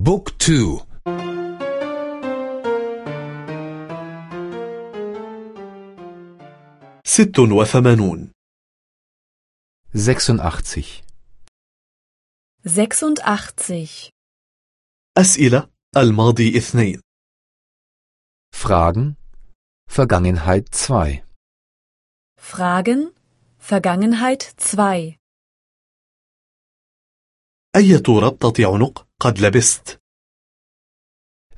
بوك تو ست وثمانون 86. 86. أسئلة الماضي اثنين Fragen Vergangenheit 2 Fragen Vergangenheit 2. أية ربطة عنق قد لبست؟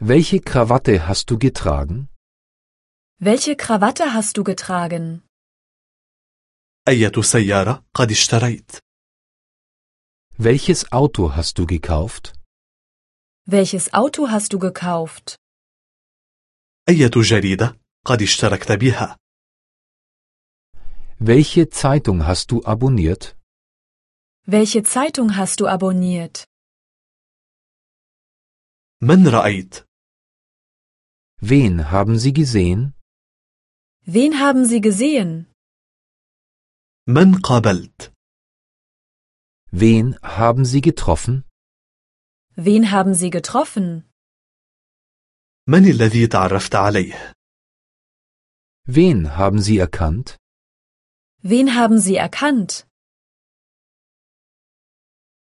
Welche Krawatte hast du getragen? Welche Krawatte hast du getragen? أية سيارة قد اشتريت؟ Welches Auto hast du gekauft? Welches Auto hast du gekauft? أية جريدة قد اشتركت بها؟ Welche Zeitung hast du abonniert? Welche Zeitung hast du abonniert? من رأيت؟ Wen haben sie gesehen? Wen haben Sie gesehen? من قابلت؟ Wen haben sie getroffen? Wen haben Sie getroffen? من الذي تعرفت عليه؟ Wen haben sie erkannt? Wen haben Sie erkannt?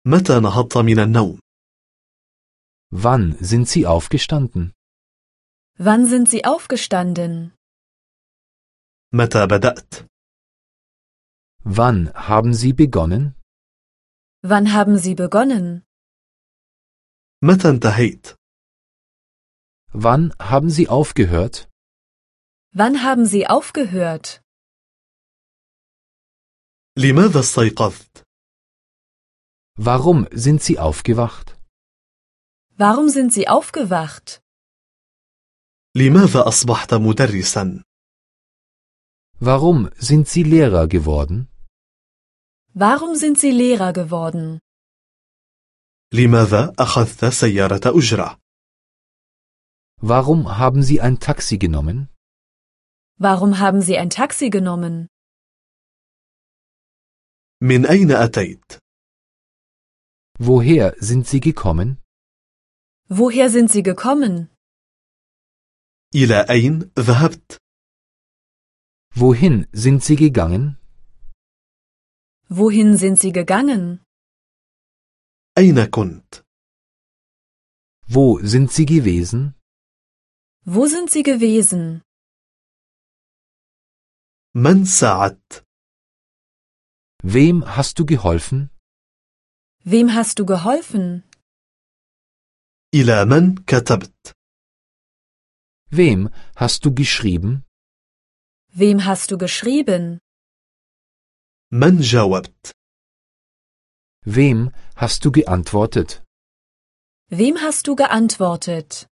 متى نهضت من النوم؟ Wann sind sie aufgestanden? Wann sind Sie aufgestanden? متى بدأت؟ Wann haben sie begonnen? Wann haben Sie begonnen? متى انتهيت؟ Wann haben sie aufgehört? Wann haben Sie aufgehört? لماذا استيقظت؟ Warum sind sie aufgewacht? Warum sind Sie aufgewacht? لماذا أصبحت مدرسا؟ Warum sind sie Lehrer geworden? Warum sind Sie Lehrer geworden? لماذا أخذت سيارة أجرة؟ Warum haben sie ein Taxi genommen? Warum haben Sie ein Taxi genommen? من أين أتيت؟ Woher sind sie gekommen? Woher sind Sie gekommen? إلى أين ذهبت؟ Wohin sind sie gegangen? Wohin sind Sie gegangen? أين كنت؟ Wo sind sie gewesen? Wo sind Sie gewesen? من ساعدت؟ Wem hast du geholfen? Wem hast du geholfen? إلى من كتبت؟ Wem hast du geschrieben? Wem hast du geschrieben? من جاوبت؟ Wem hast du geantwortet? Wem hast du geantwortet?